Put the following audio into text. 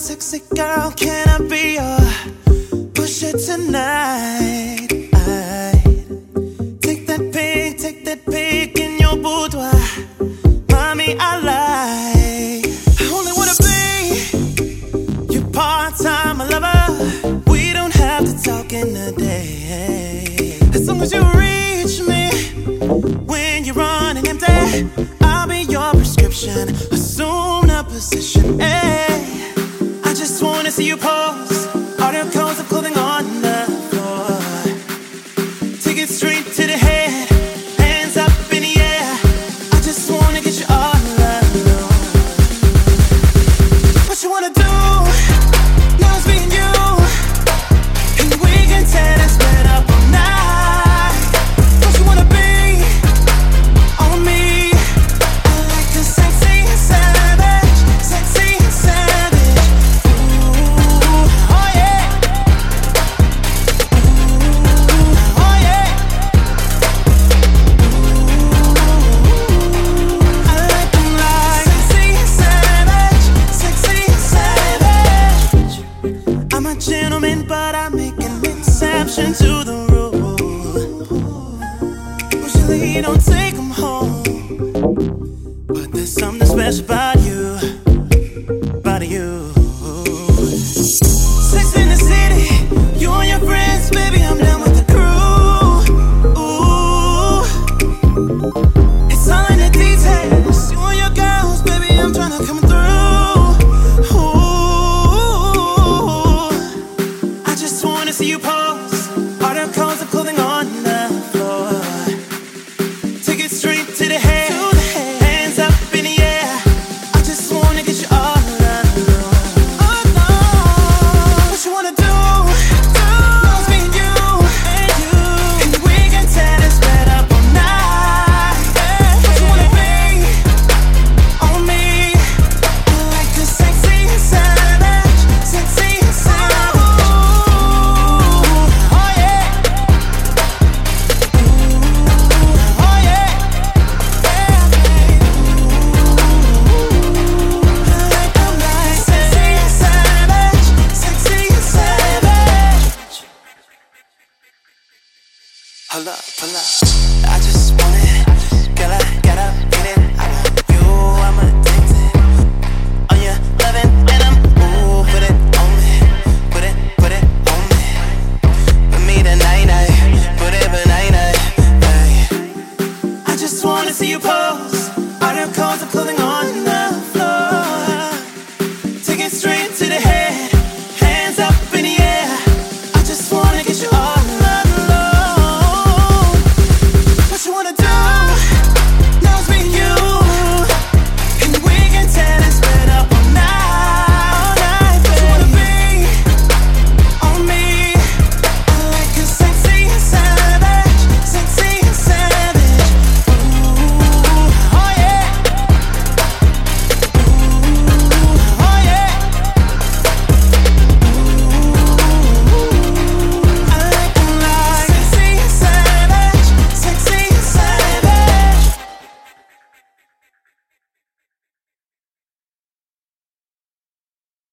sexy girl, can I be your pusher tonight? Take that pic, take that pic in your boudoir. Mommy, I like. I only wanna be your part-time lover. We don't have to talk in a day. As long as you reach me when you're running empty, I'll be your prescription. Assume a position. Hey, to see you pause. we don't take them home. But there's something special about pull up.